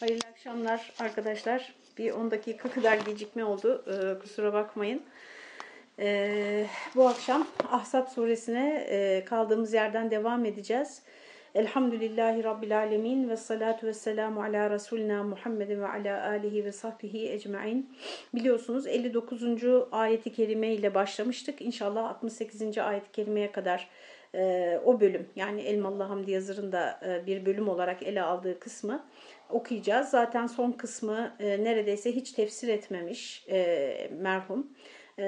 Hayırlı akşamlar arkadaşlar. Bir 10 dakika kadar gecikme oldu. Ee, kusura bakmayın. Ee, bu akşam Ahzab suresine e, kaldığımız yerden devam edeceğiz. Elhamdülillahi Rabbil Alemin ve salatu ve selamu ala Resulina Muhammedin ve ala alihi ve sahbihi ecmain. Biliyorsunuz 59. ayeti kerime ile başlamıştık. İnşallah 68. ayet-i kerimeye kadar e, o bölüm yani Elmalı Hamdi Yazır'ın da e, bir bölüm olarak ele aldığı kısmı okuyacağız. Zaten son kısmı e, neredeyse hiç tefsir etmemiş merhum.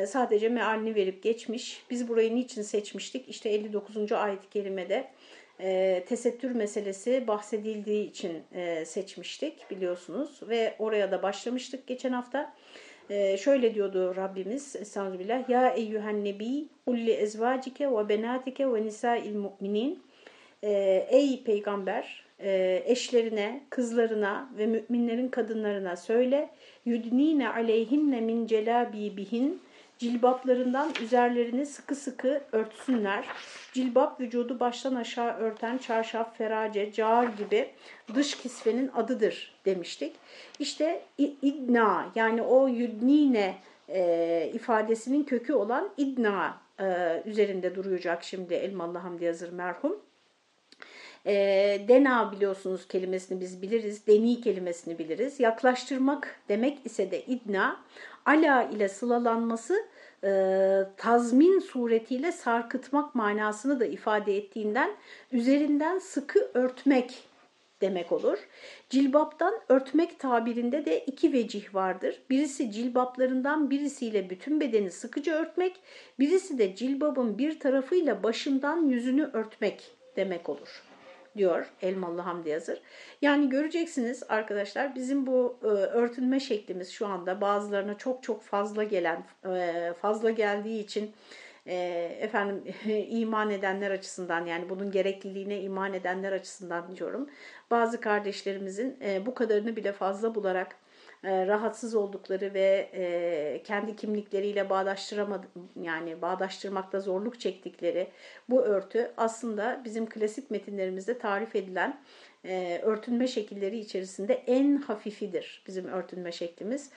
Sadece mealini verip geçmiş. Biz burayı niçin seçmiştik? İşte 59. ayet-i kerimede tesettür meselesi bahsedildiği için seçmiştik biliyorsunuz. Ve oraya da başlamıştık geçen hafta. Ee, şöyle diyordu Rabbimiz Estağfirullah. Ya eyyühen nebi ulli ezvacike ve benatike ve nisa'il mu'minin. Ee, ey peygamber e, eşlerine, kızlarına ve müminlerin kadınlarına söyle. Yudnine aleyhinne min celabibihin cilbaplarından üzerlerini sıkı sıkı örtsünler. Cilbap vücudu baştan aşağı örten çarşaf, ferace, car gibi dış kisvenin adıdır demiştik. İşte idna yani o yudnine e, ifadesinin kökü olan idna e, üzerinde duracak şimdi Elmalı Hamdi Yazır merhum. E, dena biliyorsunuz kelimesini biz biliriz, deni kelimesini biliriz. Yaklaştırmak demek ise de idna, ala ile sılalanması e, tazmin suretiyle sarkıtmak manasını da ifade ettiğinden üzerinden sıkı örtmek demek olur. Cilbaptan örtmek tabirinde de iki vecih vardır. Birisi cilbaplarından birisiyle bütün bedeni sıkıca örtmek, birisi de cilbabın bir tarafıyla başından yüzünü örtmek demek olur diyor Elmalı Hamdi Yazır. Yani göreceksiniz arkadaşlar bizim bu e, örtünme şeklimiz şu anda bazılarına çok çok fazla gelen, e, fazla geldiği için e, efendim iman edenler açısından yani bunun gerekliliğine iman edenler açısından diyorum. Bazı kardeşlerimizin e, bu kadarını bile fazla bularak e, rahatsız oldukları ve e, kendi kimlikleriyle bağdaştıramadı yani bağdaştırmakta zorluk çektikleri bu örtü aslında bizim klasik metinlerimizde tarif edilen e, örtünme şekilleri içerisinde en hafifidir bizim örtünme şeklimiz.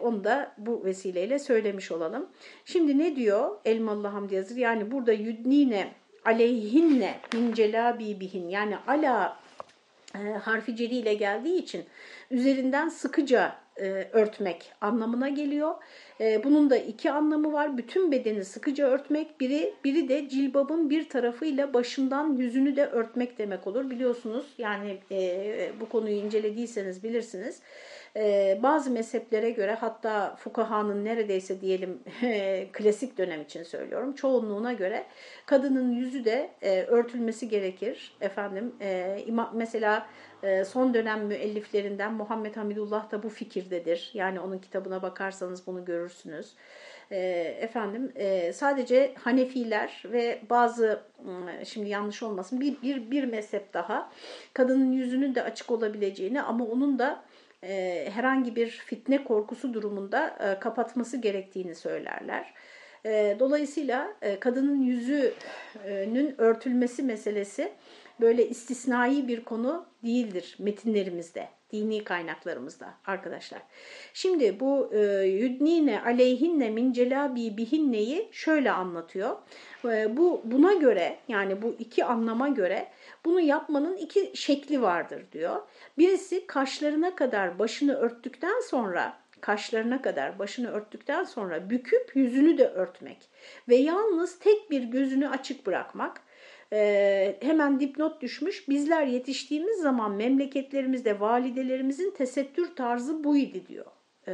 onu da bu vesileyle söylemiş olalım. Şimdi ne diyor Elmalı Hamdi Yazır? Yani burada yudnine aleyhinne min celabibihin yani ala e, ile geldiği için üzerinden sıkıca e, örtmek anlamına geliyor. E, bunun da iki anlamı var. Bütün bedeni sıkıca örtmek, biri biri de cilbabın bir tarafıyla başından yüzünü de örtmek demek olur. Biliyorsunuz yani e, bu konuyu incelediyseniz bilirsiniz. Ee, bazı mezheplere göre hatta fukahanın neredeyse diyelim klasik dönem için söylüyorum çoğunluğuna göre kadının yüzü de e, örtülmesi gerekir. Efendim e, mesela e, son dönem müelliflerinden Muhammed Hamidullah da bu fikirdedir. Yani onun kitabına bakarsanız bunu görürsünüz. efendim sadece Hanefiler ve bazı şimdi yanlış olmasın bir, bir, bir mezhep daha kadının yüzünün de açık olabileceğini ama onun da e, herhangi bir fitne korkusu durumunda e, kapatması gerektiğini söylerler. E, dolayısıyla kadının yüzünün örtülmesi meselesi böyle istisnai bir konu değildir metinlerimizde, dini kaynaklarımızda arkadaşlar. Şimdi bu e, yudnine aleyhinne min celabi bihinneyi şöyle anlatıyor. E, bu buna göre yani bu iki anlama göre bunu yapmanın iki şekli vardır diyor. Birisi kaşlarına kadar başını örttükten sonra kaşlarına kadar başını örttükten sonra büküp yüzünü de örtmek ve yalnız tek bir gözünü açık bırakmak. Ee, hemen dipnot düşmüş. Bizler yetiştiğimiz zaman memleketlerimizde validelerimizin tesettür tarzı buydu diyor e,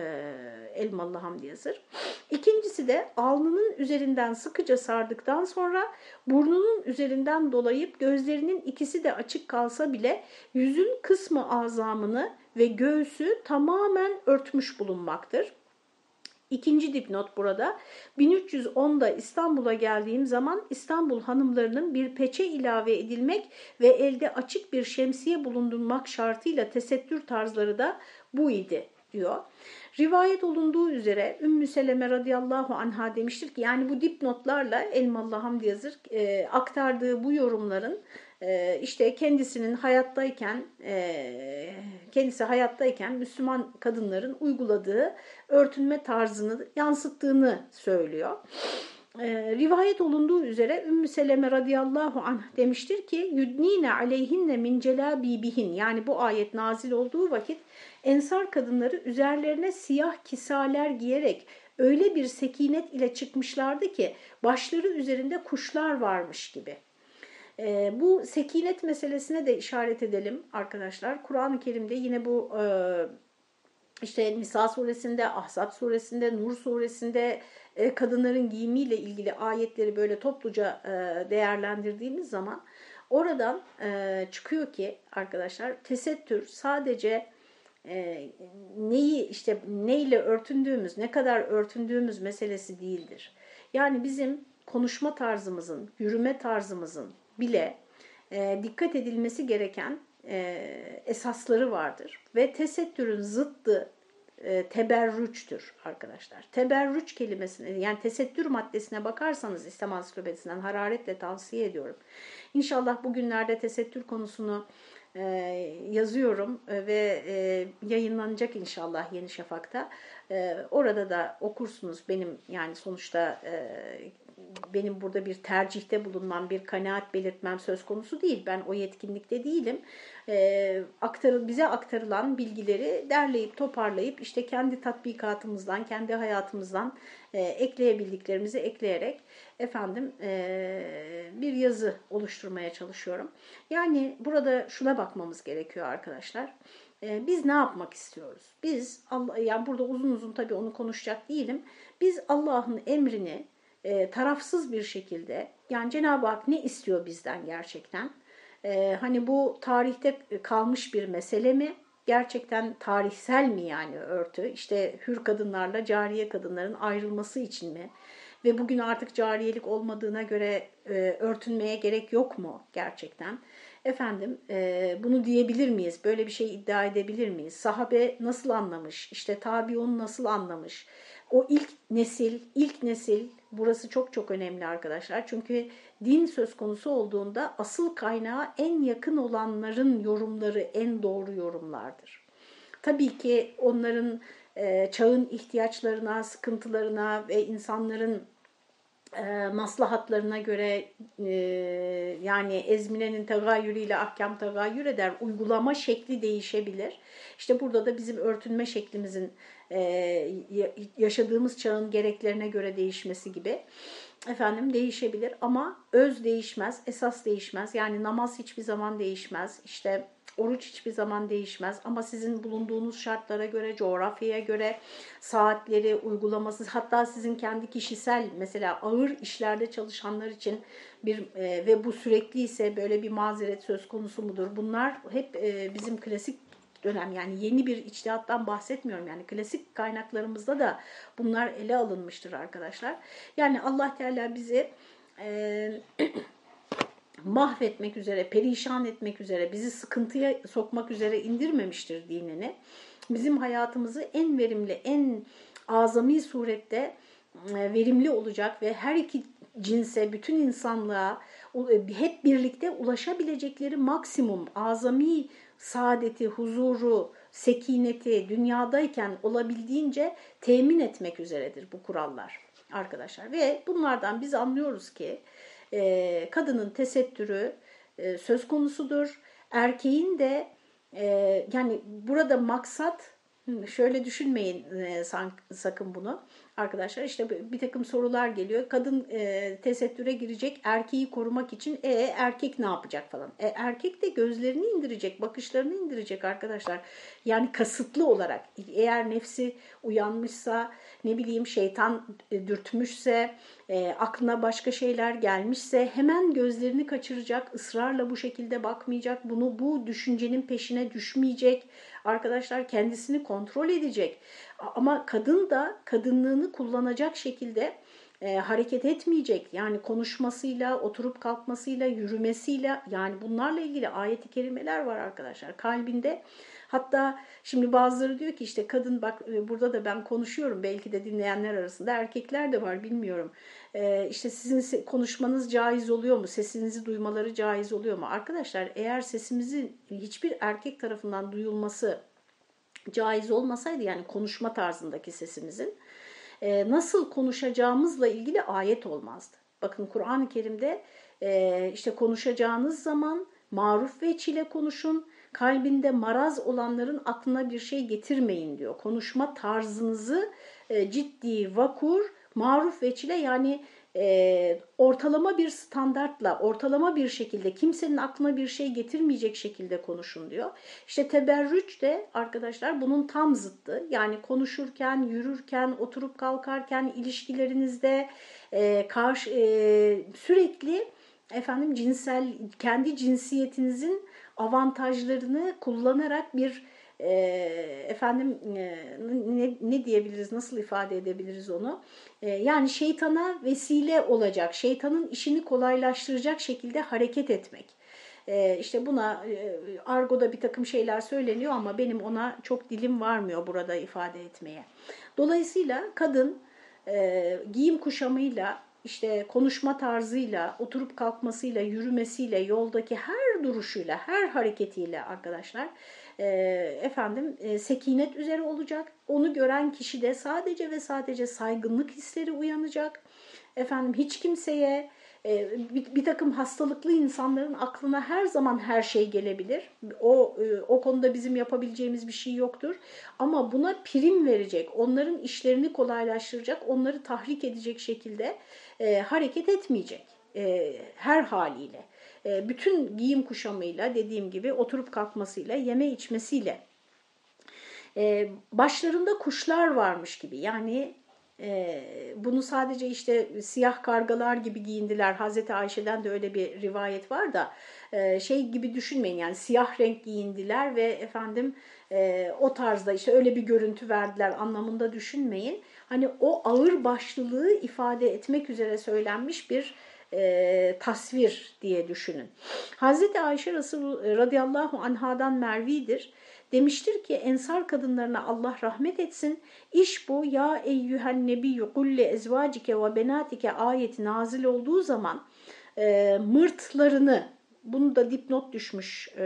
Elmalı Hamdi Yazır. İkincisi de alnının üzerinden sıkıca sardıktan sonra burnunun üzerinden dolayıp gözlerinin ikisi de açık kalsa bile yüzün kısmı azamını ve göğsü tamamen örtmüş bulunmaktır. İkinci dipnot burada. 1310'da İstanbul'a geldiğim zaman İstanbul hanımlarının bir peçe ilave edilmek ve elde açık bir şemsiye bulundurmak şartıyla tesettür tarzları da bu idi diyor. Rivayet olunduğu üzere Ümmü Seleme radıyallahu anha demiştir ki yani bu dipnotlarla Elmalı Hamdi Yazır e, aktardığı bu yorumların e, işte kendisinin hayattayken e, kendisi hayattayken Müslüman kadınların uyguladığı örtünme tarzını yansıttığını söylüyor. E, rivayet olunduğu üzere Ümmü Seleme radıyallahu anh demiştir ki yudnine aleyhinne min celabibihin yani bu ayet nazil olduğu vakit ensar kadınları üzerlerine siyah kisaler giyerek öyle bir sekinet ile çıkmışlardı ki başları üzerinde kuşlar varmış gibi. E, bu sekinet meselesine de işaret edelim arkadaşlar. Kur'an-ı Kerim'de yine bu e, işte Nisa suresinde, Ahzab suresinde, Nur suresinde e, kadınların giyimiyle ilgili ayetleri böyle topluca e, değerlendirdiğimiz zaman oradan e, çıkıyor ki arkadaşlar tesettür sadece e, neyi işte neyle örtündüğümüz, ne kadar örtündüğümüz meselesi değildir. Yani bizim konuşma tarzımızın, yürüme tarzımızın bile e, dikkat edilmesi gereken e, esasları vardır. Ve tesettürün zıttı e, teberrüçtür arkadaşlar. Teberrüç kelimesine yani tesettür maddesine bakarsanız İslam Ansiklopedisinden hararetle tavsiye ediyorum. İnşallah bugünlerde tesettür konusunu e, yazıyorum e, ve e, yayınlanacak inşallah Yeni Şafak'ta. Orada da okursunuz benim yani sonuçta benim burada bir tercihte bulunmam, bir kanaat belirtmem söz konusu değil. Ben o yetkinlikte değilim. E, aktarıl, bize aktarılan bilgileri derleyip toparlayıp işte kendi tatbikatımızdan, kendi hayatımızdan e, ekleyebildiklerimizi ekleyerek efendim e, bir yazı oluşturmaya çalışıyorum. Yani burada şuna bakmamız gerekiyor arkadaşlar. E, biz ne yapmak istiyoruz? Biz Allah yani burada uzun uzun tabii onu konuşacak değilim. Biz Allah'ın emrini e, tarafsız bir şekilde yani Cenab-ı Hak ne istiyor bizden gerçekten? E, hani bu tarihte kalmış bir mesele mi? Gerçekten tarihsel mi yani örtü? İşte hür kadınlarla cariye kadınların ayrılması için mi? Ve bugün artık cariyelik olmadığına göre e, örtünmeye gerek yok mu gerçekten? Efendim e, bunu diyebilir miyiz? Böyle bir şey iddia edebilir miyiz? Sahabe nasıl anlamış? İşte tabiun nasıl anlamış? O ilk nesil, ilk nesil burası çok çok önemli arkadaşlar. Çünkü din söz konusu olduğunda asıl kaynağı en yakın olanların yorumları en doğru yorumlardır. Tabii ki onların e, çağın ihtiyaçlarına, sıkıntılarına ve insanların e, maslahatlarına göre e, yani ezminenin tegayyürüyle ahkam tegayyür eder. Uygulama şekli değişebilir. İşte burada da bizim örtünme şeklimizin e, yaşadığımız çağın gereklerine göre değişmesi gibi efendim değişebilir ama öz değişmez, esas değişmez. Yani namaz hiçbir zaman değişmez. İşte Oruç hiçbir zaman değişmez ama sizin bulunduğunuz şartlara göre, coğrafyaya göre saatleri, uygulaması hatta sizin kendi kişisel mesela ağır işlerde çalışanlar için bir e, ve bu sürekli ise böyle bir mazeret söz konusu mudur? Bunlar hep e, bizim klasik dönem yani yeni bir içtihattan bahsetmiyorum yani klasik kaynaklarımızda da bunlar ele alınmıştır arkadaşlar. Yani Allah Teala bizi e, mahvetmek üzere, perişan etmek üzere, bizi sıkıntıya sokmak üzere indirmemiştir dinini. Bizim hayatımızı en verimli, en azami surette e, verimli olacak ve her iki cinse, bütün insanlığa e, hep birlikte ulaşabilecekleri maksimum azami saadeti, huzuru, sekineti dünyadayken olabildiğince temin etmek üzeredir bu kurallar arkadaşlar. Ve bunlardan biz anlıyoruz ki e, kadının tesettürü e, söz konusudur. Erkeğin de e, yani burada maksat şöyle düşünmeyin e, sakın bunu arkadaşlar işte bir takım sorular geliyor. Kadın e, tesettüre girecek erkeği korumak için e erkek ne yapacak falan. E, erkek de gözlerini indirecek, bakışlarını indirecek arkadaşlar. Yani kasıtlı olarak eğer nefsi uyanmışsa ne bileyim şeytan e, dürtmüşse e, aklına başka şeyler gelmişse hemen gözlerini kaçıracak, ısrarla bu şekilde bakmayacak, bunu bu düşüncenin peşine düşmeyecek. Arkadaşlar kendisini kontrol edecek. Ama kadın da kadınlığını kullanacak şekilde e, hareket etmeyecek. Yani konuşmasıyla, oturup kalkmasıyla, yürümesiyle yani bunlarla ilgili ayeti kerimeler var arkadaşlar. Kalbinde Hatta şimdi bazıları diyor ki işte kadın bak e, burada da ben konuşuyorum belki de dinleyenler arasında erkekler de var bilmiyorum. Ee, işte sizin konuşmanız caiz oluyor mu? Sesinizi duymaları caiz oluyor mu? Arkadaşlar eğer sesimizin hiçbir erkek tarafından duyulması caiz olmasaydı yani konuşma tarzındaki sesimizin e, nasıl konuşacağımızla ilgili ayet olmazdı. Bakın Kur'an-ı Kerim'de e, işte konuşacağınız zaman maruf ve çile konuşun, kalbinde maraz olanların aklına bir şey getirmeyin diyor. Konuşma tarzınızı e, ciddi, vakur, maruf ve çile yani e, ortalama bir standartla, ortalama bir şekilde kimsenin aklına bir şey getirmeyecek şekilde konuşun diyor. İşte teberrüç de arkadaşlar bunun tam zıttı. Yani konuşurken, yürürken, oturup kalkarken, ilişkilerinizde e, karşı e, sürekli efendim cinsel kendi cinsiyetinizin avantajlarını kullanarak bir e, efendim e, ne, ne diyebiliriz, nasıl ifade edebiliriz onu? E, yani şeytana vesile olacak, şeytanın işini kolaylaştıracak şekilde hareket etmek. E, işte buna e, argoda bir takım şeyler söyleniyor ama benim ona çok dilim varmıyor burada ifade etmeye. Dolayısıyla kadın giyim kuşamıyla işte konuşma tarzıyla, oturup kalkmasıyla, yürümesiyle, yoldaki her duruşuyla, her hareketiyle arkadaşlar e, efendim e, sekinet üzere olacak. Onu gören kişi de sadece ve sadece saygınlık hisleri uyanacak. Efendim hiç kimseye e, bir, bir takım hastalıklı insanların aklına her zaman her şey gelebilir. O e, o konuda bizim yapabileceğimiz bir şey yoktur. Ama buna prim verecek, onların işlerini kolaylaştıracak, onları tahrik edecek şekilde e, hareket etmeyecek e, her haliyle. E, bütün giyim kuşamıyla dediğim gibi oturup kalkmasıyla, yeme içmesiyle e, başlarında kuşlar varmış gibi yani bunu sadece işte siyah kargalar gibi giyindiler. Hazreti Ayşe'den de öyle bir rivayet var da e, şey gibi düşünmeyin yani siyah renk giyindiler ve efendim e, o tarzda işte öyle bir görüntü verdiler anlamında düşünmeyin. Hani o ağır başlılığı ifade etmek üzere söylenmiş bir e, tasvir diye düşünün. Hazreti Ayşe Resul radıyallahu anhadan mervidir. Demiştir ki ensar kadınlarına Allah rahmet etsin. İş bu ya eyyühen nebiyyü kulle ezvacike ve benatike ayeti nazil olduğu zaman e, mırtlarını bunu da dipnot düşmüş e,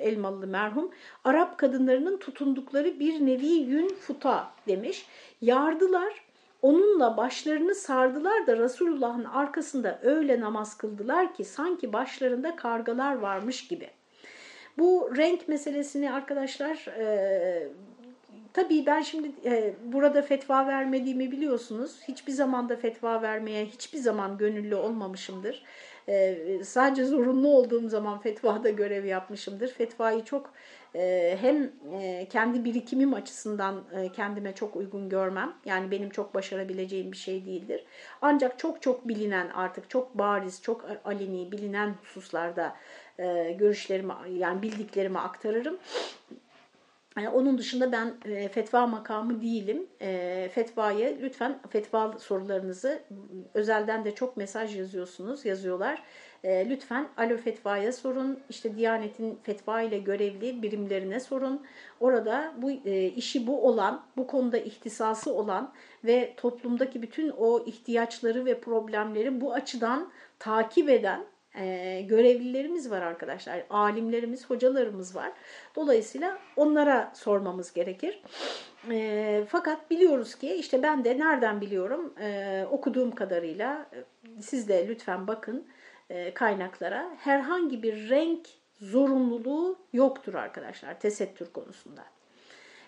Elmalı merhum. Arap kadınlarının tutundukları bir nevi yün futa demiş. Yardılar Onunla başlarını sardılar da Resulullah'ın arkasında öyle namaz kıldılar ki sanki başlarında kargalar varmış gibi. Bu renk meselesini arkadaşlar e, tabii ben şimdi e, burada fetva vermediğimi biliyorsunuz. Hiçbir zaman da fetva vermeye hiçbir zaman gönüllü olmamışımdır. E, sadece zorunlu olduğum zaman fetvada görev yapmışımdır. Fetvayı çok ee, hem e, kendi birikimim açısından e, kendime çok uygun görmem. Yani benim çok başarabileceğim bir şey değildir. Ancak çok çok bilinen artık çok bariz, çok aleni bilinen hususlarda e, görüşlerimi yani bildiklerimi aktarırım. onun dışında ben fetva makamı değilim. fetvayı lütfen fetva sorularınızı özelden de çok mesaj yazıyorsunuz, yazıyorlar. E, lütfen Alo Fetva'ya sorun, işte Diyanet'in fetva ile görevli birimlerine sorun. Orada bu e, işi bu olan, bu konuda ihtisası olan ve toplumdaki bütün o ihtiyaçları ve problemleri bu açıdan takip eden görevlilerimiz var arkadaşlar. Alimlerimiz, hocalarımız var. Dolayısıyla onlara sormamız gerekir. Fakat biliyoruz ki işte ben de nereden biliyorum okuduğum kadarıyla siz de lütfen bakın kaynaklara herhangi bir renk zorunluluğu yoktur arkadaşlar tesettür konusunda.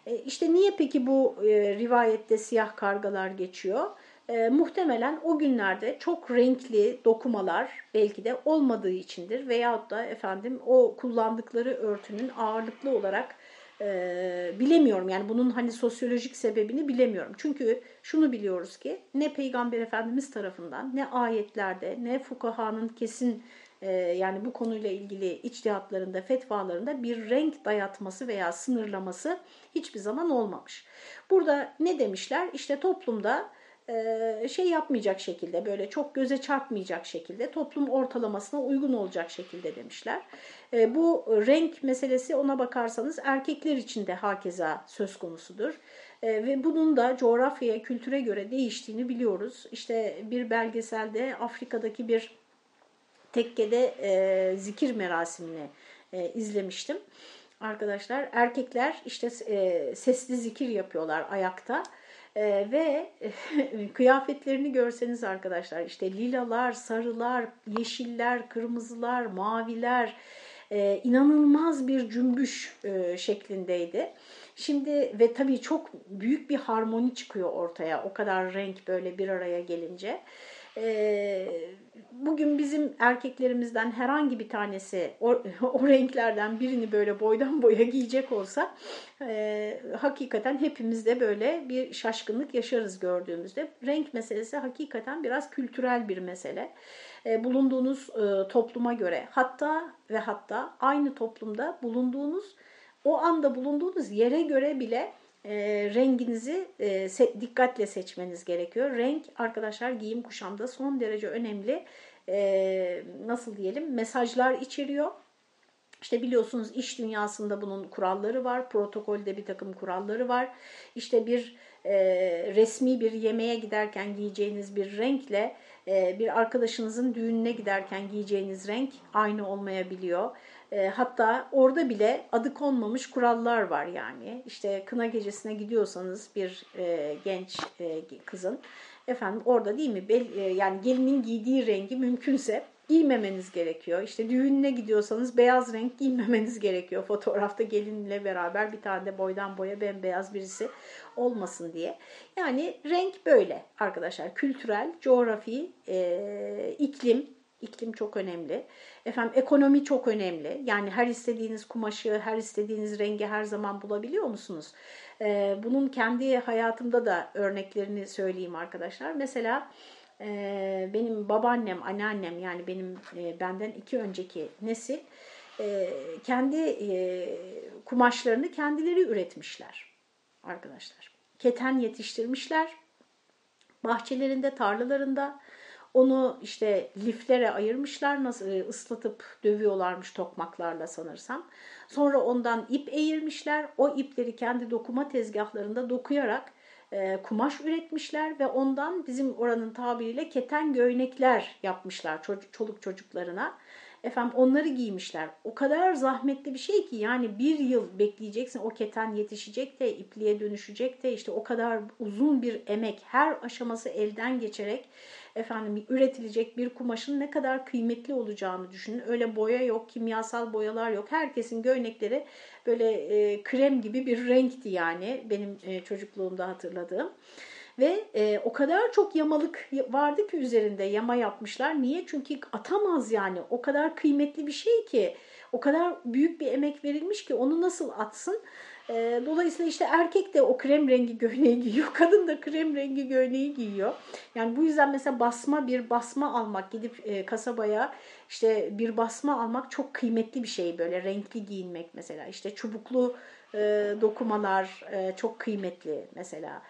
E, işte niye peki bu rivayette siyah kargalar geçiyor? E, muhtemelen o günlerde çok renkli dokumalar belki de olmadığı içindir veyahut da efendim o kullandıkları örtünün ağırlıklı olarak e, bilemiyorum. Yani bunun hani sosyolojik sebebini bilemiyorum. Çünkü şunu biliyoruz ki ne Peygamber Efendimiz tarafından ne ayetlerde ne fukahanın kesin e, yani bu konuyla ilgili içtihatlarında, fetvalarında bir renk dayatması veya sınırlaması hiçbir zaman olmamış. Burada ne demişler? İşte toplumda şey yapmayacak şekilde böyle çok göze çarpmayacak şekilde toplum ortalamasına uygun olacak şekilde demişler. Bu renk meselesi ona bakarsanız erkekler için de hakeza söz konusudur. Ve bunun da coğrafyaya, kültüre göre değiştiğini biliyoruz. İşte bir belgeselde Afrika'daki bir tekkede zikir merasimini izlemiştim. Arkadaşlar erkekler işte sesli zikir yapıyorlar ayakta. Ee, ve kıyafetlerini görseniz arkadaşlar işte lilalar, sarılar, yeşiller, kırmızılar, maviler e, inanılmaz bir cümbüş e, şeklindeydi. Şimdi ve tabii çok büyük bir harmoni çıkıyor ortaya o kadar renk böyle bir araya gelince. Ee, bugün bizim erkeklerimizden herhangi bir tanesi o, o renklerden birini böyle boydan boya giyecek olsa e, hakikaten hepimiz de böyle bir şaşkınlık yaşarız gördüğümüzde. Renk meselesi hakikaten biraz kültürel bir mesele. E, bulunduğunuz e, topluma göre hatta ve hatta aynı toplumda bulunduğunuz o anda bulunduğunuz yere göre bile e, renginizi e, se dikkatle seçmeniz gerekiyor. Renk arkadaşlar giyim kuşamda son derece önemli e, nasıl diyelim mesajlar içeriyor. İşte biliyorsunuz iş dünyasında bunun kuralları var, protokolde bir takım kuralları var. İşte bir e, resmi bir yemeğe giderken giyeceğiniz bir renkle e, bir arkadaşınızın düğününe giderken giyeceğiniz renk aynı olmayabiliyor. E, hatta orada bile adı konmamış kurallar var yani. İşte kına gecesine gidiyorsanız bir e, genç e, kızın efendim orada değil mi yani gelinin giydiği rengi mümkünse giymemeniz gerekiyor. İşte düğününe gidiyorsanız beyaz renk giymemeniz gerekiyor. Fotoğrafta gelinle beraber bir tane de boydan boya bembeyaz birisi olmasın diye. Yani renk böyle arkadaşlar. Kültürel, coğrafi, e, iklim, iklim çok önemli. Efendim ekonomi çok önemli. Yani her istediğiniz kumaşı, her istediğiniz rengi her zaman bulabiliyor musunuz? Ee, bunun kendi hayatımda da örneklerini söyleyeyim arkadaşlar. Mesela e, benim babaannem, anneannem yani benim e, benden iki önceki nesil e, kendi e, kumaşlarını kendileri üretmişler arkadaşlar. Keten yetiştirmişler. Bahçelerinde, tarlalarında onu işte liflere ayırmışlar, nasıl e, ıslatıp dövüyorlarmış tokmaklarla sanırsam. Sonra ondan ip eğirmişler. O ipleri kendi dokuma tezgahlarında dokuyarak e, kumaş üretmişler ve ondan bizim oranın tabiriyle keten göynekler yapmışlar çoluk çocuklarına. Efendim onları giymişler. O kadar zahmetli bir şey ki yani bir yıl bekleyeceksin o keten yetişecek de ipliğe dönüşecek de işte o kadar uzun bir emek her aşaması elden geçerek efendim üretilecek bir kumaşın ne kadar kıymetli olacağını düşünün. Öyle boya yok, kimyasal boyalar yok. Herkesin göynekleri böyle e, krem gibi bir renkti yani benim e, çocukluğumda hatırladığım. Ve e, o kadar çok yamalık vardı ki üzerinde yama yapmışlar. Niye? Çünkü atamaz yani. O kadar kıymetli bir şey ki, o kadar büyük bir emek verilmiş ki onu nasıl atsın? E, dolayısıyla işte erkek de o krem rengi göğneği giyiyor. Kadın da krem rengi göğneği giyiyor. Yani bu yüzden mesela basma bir basma almak, gidip e, kasabaya işte bir basma almak çok kıymetli bir şey böyle renkli giyinmek mesela. İşte çubuklu e, dokumalar e, çok kıymetli mesela.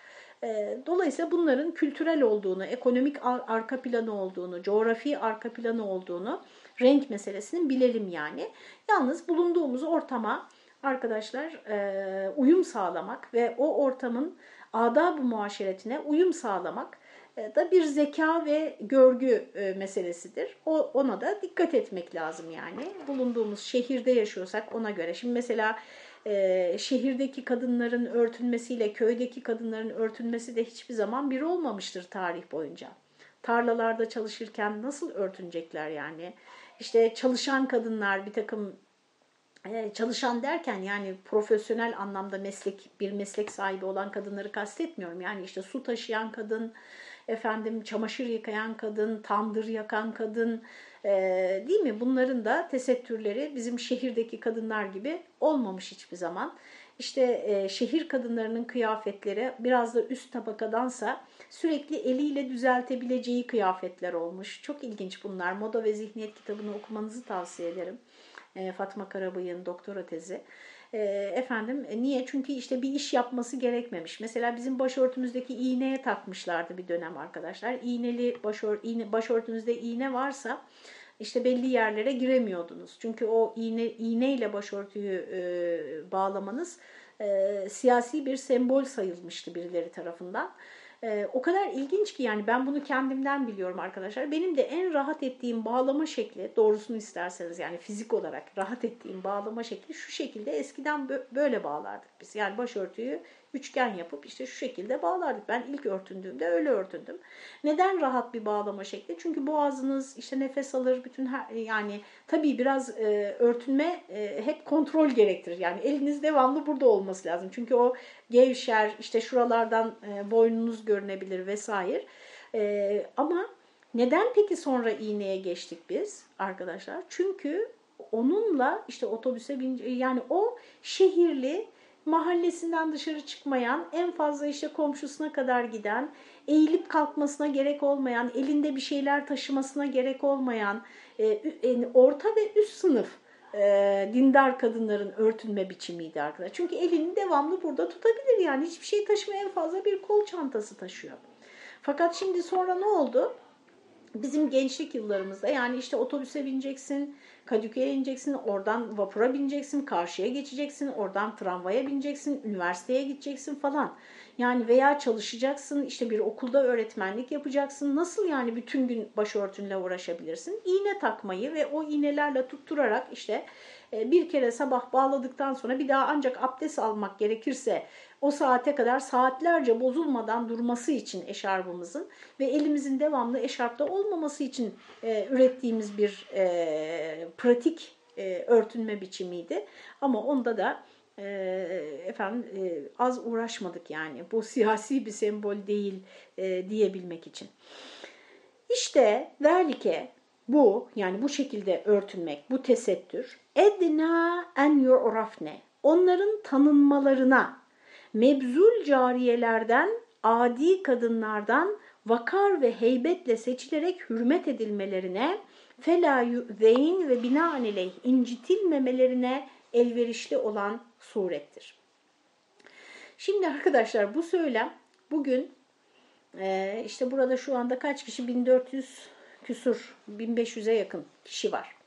E, dolayısıyla bunların kültürel olduğunu, ekonomik arka planı olduğunu, coğrafi arka planı olduğunu, renk meselesinin bilelim yani. Yalnız bulunduğumuz ortama arkadaşlar e, uyum sağlamak ve o ortamın adab-ı muaşeretine uyum sağlamak e, da bir zeka ve görgü meselesidir. O, ona da dikkat etmek lazım yani. Bulunduğumuz şehirde yaşıyorsak ona göre. Şimdi mesela e, şehirdeki kadınların örtünmesiyle köydeki kadınların örtünmesi de hiçbir zaman bir olmamıştır tarih boyunca. Tarlalarda çalışırken nasıl örtünecekler yani? İşte çalışan kadınlar bir takım e, çalışan derken yani profesyonel anlamda meslek bir meslek sahibi olan kadınları kastetmiyorum. Yani işte su taşıyan kadın, efendim çamaşır yıkayan kadın, tandır yakan kadın, e, değil mi? Bunların da tesettürleri bizim şehirdeki kadınlar gibi olmamış hiçbir zaman. İşte e, şehir kadınlarının kıyafetleri biraz da üst tabakadansa sürekli eliyle düzeltebileceği kıyafetler olmuş. Çok ilginç bunlar. Moda ve Zihniyet kitabını okumanızı tavsiye ederim. E, Fatma Karabıyık'ın doktora tezi. E, efendim e, niye? Çünkü işte bir iş yapması gerekmemiş. Mesela bizim başörtümüzdeki iğneye takmışlardı bir dönem arkadaşlar. İğneli başör, iğne, başörtünüzde iğne varsa işte belli yerlere giremiyordunuz. Çünkü o iğne iğneyle başörtüyü e, bağlamanız e, siyasi bir sembol sayılmıştı birileri tarafından. E, o kadar ilginç ki yani ben bunu kendimden biliyorum arkadaşlar. Benim de en rahat ettiğim bağlama şekli, doğrusunu isterseniz yani fizik olarak rahat ettiğim bağlama şekli şu şekilde eskiden böyle bağlardık biz. Yani başörtüyü üçgen yapıp işte şu şekilde bağlardık. Ben ilk örtündüğümde öyle örtündüm. Neden rahat bir bağlama şekli? Çünkü boğazınız işte nefes alır, bütün her, yani tabii biraz e, örtünme e, hep kontrol gerektirir. Yani eliniz devamlı burada olması lazım. Çünkü o gevşer, işte şuralardan e, boynunuz görünebilir vesaire. E, ama neden peki sonra iğneye geçtik biz arkadaşlar? Çünkü onunla işte otobüse bin yani o şehirli mahallesinden dışarı çıkmayan, en fazla işte komşusuna kadar giden, eğilip kalkmasına gerek olmayan, elinde bir şeyler taşımasına gerek olmayan, e, orta ve üst sınıf e, dindar kadınların örtünme biçimiydi arkadaşlar. Çünkü elini devamlı burada tutabilir yani hiçbir şey taşımaya en fazla bir kol çantası taşıyor. Fakat şimdi sonra ne oldu? Bizim gençlik yıllarımızda yani işte otobüse bineceksin, Kadıköy'e ineceksin, oradan vapura bineceksin, karşıya geçeceksin, oradan tramvaya bineceksin, üniversiteye gideceksin falan. Yani veya çalışacaksın, işte bir okulda öğretmenlik yapacaksın. Nasıl yani bütün gün başörtünle uğraşabilirsin? İğne takmayı ve o iğnelerle tutturarak işte e, bir kere sabah bağladıktan sonra bir daha ancak abdest almak gerekirse o saate kadar saatlerce bozulmadan durması için eşarbımızın ve elimizin devamlı eşarpta olmaması için e, ürettiğimiz bir e, pratik e, örtünme biçimiydi. Ama onda da e, efendim e, az uğraşmadık yani bu siyasi bir sembol değil e, diyebilmek için. İşte velike bu yani bu şekilde örtünmek, bu tesettür edna en yu'rafne onların tanınmalarına mebzul cariyelerden, adi kadınlardan vakar ve heybetle seçilerek hürmet edilmelerine, fela yu'zeyn ve binaenaleyh incitilmemelerine elverişli olan surettir. Şimdi arkadaşlar bu söylem bugün e, işte burada şu anda kaç kişi 1400 küsur 1500'e yakın kişi var.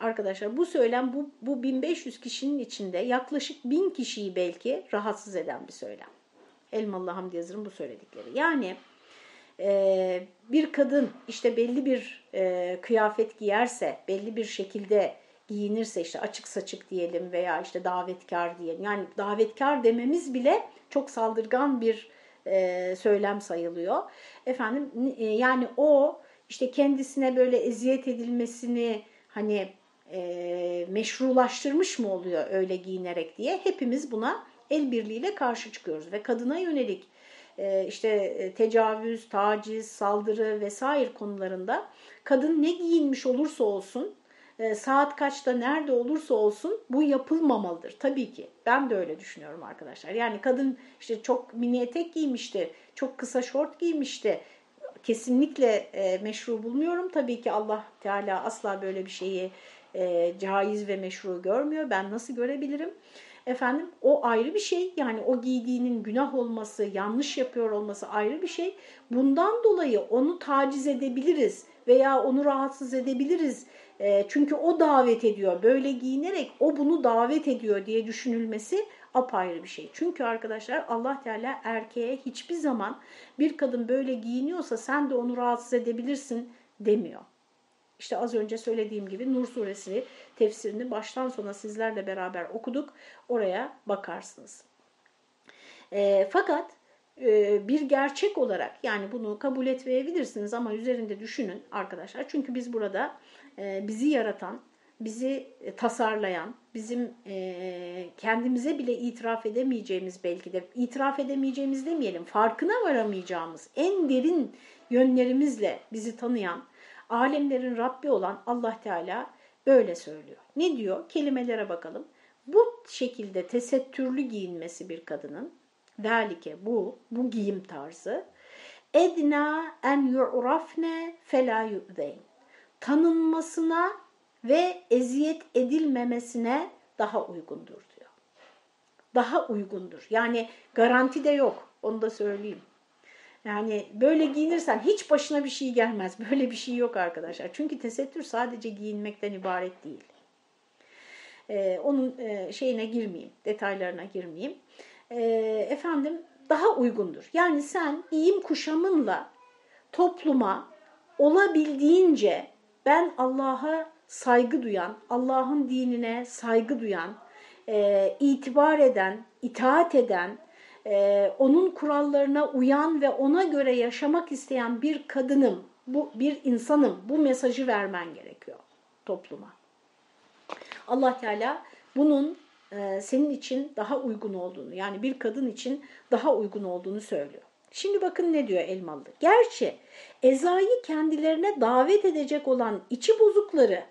Arkadaşlar bu söylem bu, bu 1500 kişinin içinde yaklaşık 1000 kişiyi belki rahatsız eden bir söylem. Elmalı Hamdi Yazır'ın bu söyledikleri. Yani e, bir kadın işte belli bir e, kıyafet giyerse, belli bir şekilde giyinirse işte açık saçık diyelim veya işte davetkar diyelim. Yani davetkar dememiz bile çok saldırgan bir e, söylem sayılıyor. Efendim e, yani o işte kendisine böyle eziyet edilmesini hani e, meşrulaştırmış mı oluyor öyle giyinerek diye hepimiz buna el birliğiyle karşı çıkıyoruz. Ve kadına yönelik e, işte e, tecavüz, taciz, saldırı vesaire konularında kadın ne giyinmiş olursa olsun e, saat kaçta nerede olursa olsun bu yapılmamalıdır. Tabii ki ben de öyle düşünüyorum arkadaşlar. Yani kadın işte çok mini etek giymişti, çok kısa şort giymişti. Kesinlikle e, meşru bulmuyorum. Tabii ki Allah Teala asla böyle bir şeyi e, caiz ve meşru görmüyor. Ben nasıl görebilirim? Efendim o ayrı bir şey. Yani o giydiğinin günah olması, yanlış yapıyor olması ayrı bir şey. Bundan dolayı onu taciz edebiliriz veya onu rahatsız edebiliriz. E, çünkü o davet ediyor. Böyle giyinerek o bunu davet ediyor diye düşünülmesi apayrı bir şey. Çünkü arkadaşlar Allah Teala erkeğe hiçbir zaman bir kadın böyle giyiniyorsa sen de onu rahatsız edebilirsin demiyor. İşte az önce söylediğim gibi Nur suresi tefsirini baştan sona sizlerle beraber okuduk. Oraya bakarsınız. E, fakat e, bir gerçek olarak yani bunu kabul etmeyebilirsiniz ama üzerinde düşünün arkadaşlar. Çünkü biz burada e, bizi yaratan, bizi tasarlayan, bizim e, kendimize bile itiraf edemeyeceğimiz belki de, itiraf edemeyeceğimiz demeyelim, farkına varamayacağımız en derin yönlerimizle bizi tanıyan, alemlerin Rabbi olan Allah Teala böyle söylüyor. Ne diyor? Kelimelere bakalım. Bu şekilde tesettürlü giyinmesi bir kadının, velike bu, bu giyim tarzı, edna en yu'rafne fela yu'zeyn. Tanınmasına ve eziyet edilmemesine daha uygundur diyor. daha uygundur. Yani garanti de yok. Onu da söyleyeyim. Yani böyle giyinirsen hiç başına bir şey gelmez. Böyle bir şey yok arkadaşlar. Çünkü tesettür sadece giyinmekten ibaret değil. Ee, onun e, şeyine girmeyeyim, detaylarına girmeyeyim. Ee, efendim daha uygundur. Yani sen giyim kuşamınla topluma olabildiğince ben Allah'a saygı duyan, Allah'ın dinine saygı duyan, e, itibar eden, itaat eden, e, onun kurallarına uyan ve ona göre yaşamak isteyen bir kadınım, bu bir insanım. Bu mesajı vermen gerekiyor topluma. Allah Teala bunun e, senin için daha uygun olduğunu, yani bir kadın için daha uygun olduğunu söylüyor. Şimdi bakın ne diyor Elmalı. Gerçi ezayı kendilerine davet edecek olan içi bozukları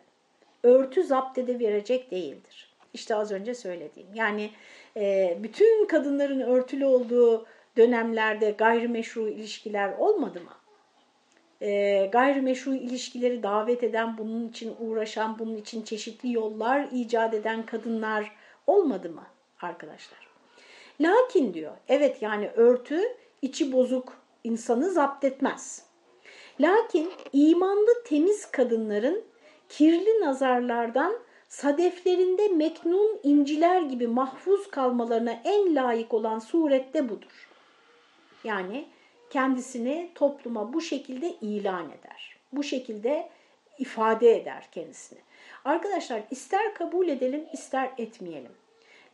örtü zapt verecek değildir. İşte az önce söylediğim. Yani e, bütün kadınların örtülü olduğu dönemlerde gayrimeşru ilişkiler olmadı mı? E, gayrimeşru ilişkileri davet eden, bunun için uğraşan, bunun için çeşitli yollar icat eden kadınlar olmadı mı arkadaşlar? Lakin diyor, evet yani örtü içi bozuk insanı zapt etmez. Lakin imanlı temiz kadınların kirli nazarlardan sadeflerinde meknun inciler gibi mahfuz kalmalarına en layık olan surette budur. Yani kendisini topluma bu şekilde ilan eder. Bu şekilde ifade eder kendisini. Arkadaşlar ister kabul edelim ister etmeyelim.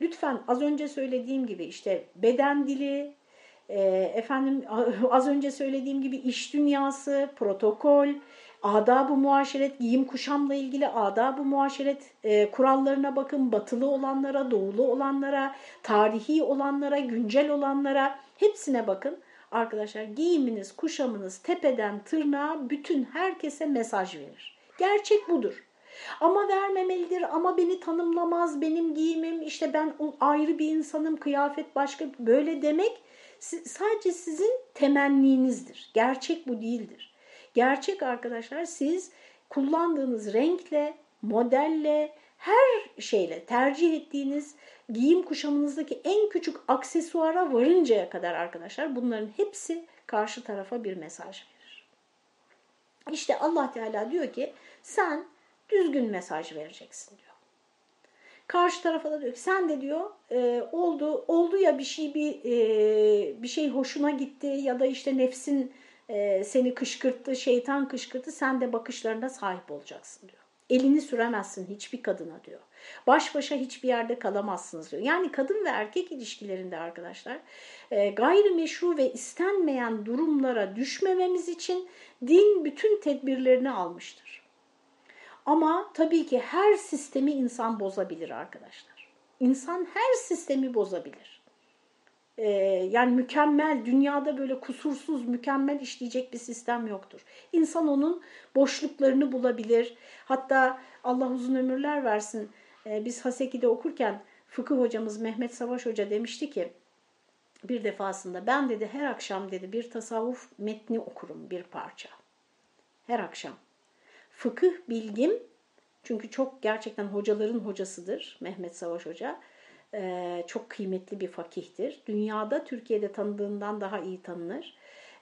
Lütfen az önce söylediğim gibi işte beden dili, e, efendim az önce söylediğim gibi iş dünyası, protokol, adab-ı muaşeret, giyim kuşamla ilgili adab-ı muaşeret e, kurallarına bakın. Batılı olanlara, doğulu olanlara, tarihi olanlara, güncel olanlara hepsine bakın. Arkadaşlar giyiminiz, kuşamınız tepeden tırnağa bütün herkese mesaj verir. Gerçek budur. Ama vermemelidir, ama beni tanımlamaz, benim giyimim, işte ben ayrı bir insanım, kıyafet başka, böyle demek sadece sizin temenninizdir. Gerçek bu değildir. Gerçek arkadaşlar siz kullandığınız renkle, modelle, her şeyle tercih ettiğiniz giyim kuşamınızdaki en küçük aksesuara varıncaya kadar arkadaşlar bunların hepsi karşı tarafa bir mesaj verir. İşte Allah Teala diyor ki sen düzgün mesaj vereceksin diyor. Karşı tarafa da diyor ki sen de diyor e, oldu oldu ya bir şey bir e, bir şey hoşuna gitti ya da işte nefsin e, seni kışkırttı, şeytan kışkırttı sen de bakışlarına sahip olacaksın diyor. Elini süremezsin hiçbir kadına diyor. Baş başa hiçbir yerde kalamazsınız diyor. Yani kadın ve erkek ilişkilerinde arkadaşlar e, gayrimeşru ve istenmeyen durumlara düşmememiz için din bütün tedbirlerini almıştır. Ama tabii ki her sistemi insan bozabilir arkadaşlar. İnsan her sistemi bozabilir. Ee, yani mükemmel, dünyada böyle kusursuz, mükemmel işleyecek bir sistem yoktur. İnsan onun boşluklarını bulabilir. Hatta Allah uzun ömürler versin. Ee, biz Haseki'de okurken fıkıh hocamız Mehmet Savaş Hoca demişti ki, bir defasında ben dedi her akşam dedi bir tasavvuf metni okurum bir parça. Her akşam fıkıh bilgim çünkü çok gerçekten hocaların hocasıdır Mehmet Savaş Hoca. Çok kıymetli bir fakihtir. Dünyada Türkiye'de tanıdığından daha iyi tanınır.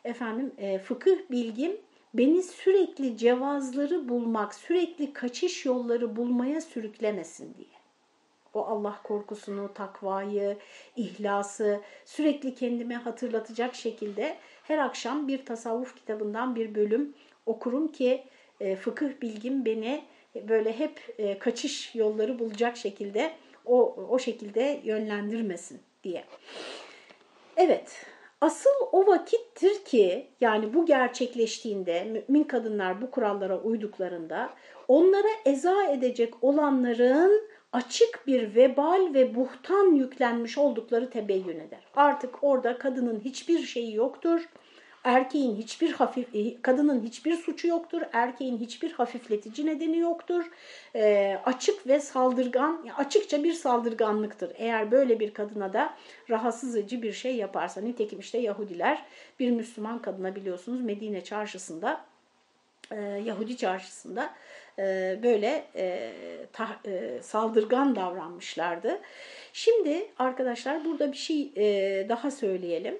Efendim fıkıh bilgim beni sürekli cevazları bulmak, sürekli kaçış yolları bulmaya sürüklemesin diye. O Allah korkusunu, takvayı, ihlası sürekli kendime hatırlatacak şekilde her akşam bir tasavvuf kitabından bir bölüm okurum ki fıkıh bilgim beni böyle hep kaçış yolları bulacak şekilde o, o şekilde yönlendirmesin diye. Evet, asıl o vakittir ki yani bu gerçekleştiğinde mümin kadınlar bu kurallara uyduklarında onlara eza edecek olanların açık bir vebal ve buhtan yüklenmiş oldukları tebeyyün eder. Artık orada kadının hiçbir şeyi yoktur Erkeğin hiçbir hafif, e, kadının hiçbir suçu yoktur. Erkeğin hiçbir hafifletici nedeni yoktur. E, açık ve saldırgan, açıkça bir saldırganlıktır. Eğer böyle bir kadına da rahatsız bir şey yaparsa. Nitekim işte Yahudiler bir Müslüman kadına biliyorsunuz Medine çarşısında, e, Yahudi çarşısında e, böyle e, ta, e, saldırgan davranmışlardı. Şimdi arkadaşlar burada bir şey e, daha söyleyelim.